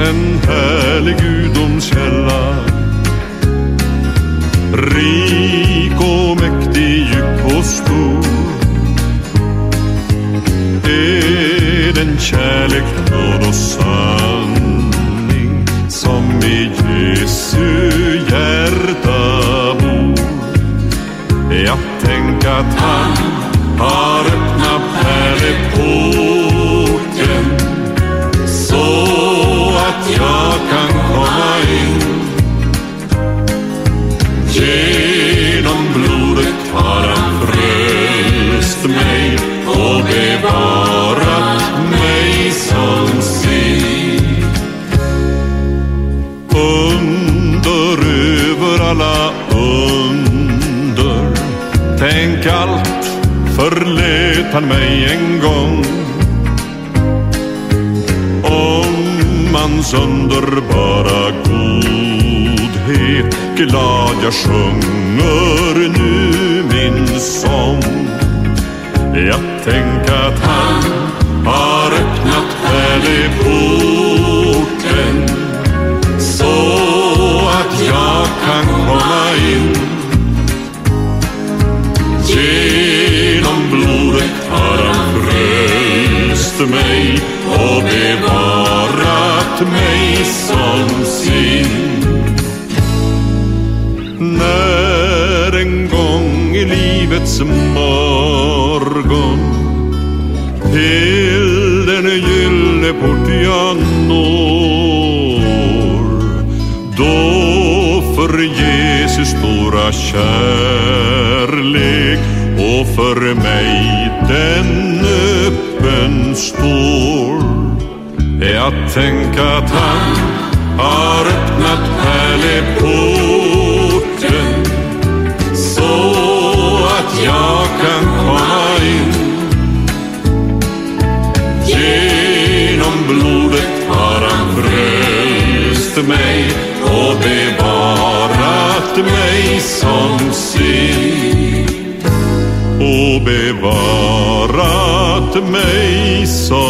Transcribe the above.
en härlig gudomskälla Rik och mäktig, djup och stor. Är den kärlek, nåd och sanning som i Jesu hjärta bor? Jag tänk att han har öppnat pärleporten alla under. Tänk allt förlät han mig en gång. Om hans underbara godhet glad jag sjunger nu min sång. Jag tänk att han har öppnat pärleporten mig och bevarat mig som sin. När en gång i livets morgon till den gyllene port jag når då för Jesus stora kärlek och för mig den öppen står Jag tänk att han har öppnat pärleporten så att jag kan komma in. Genom blodet har han frälst mig och bevarat mig som sin. Och bevarat mig som sin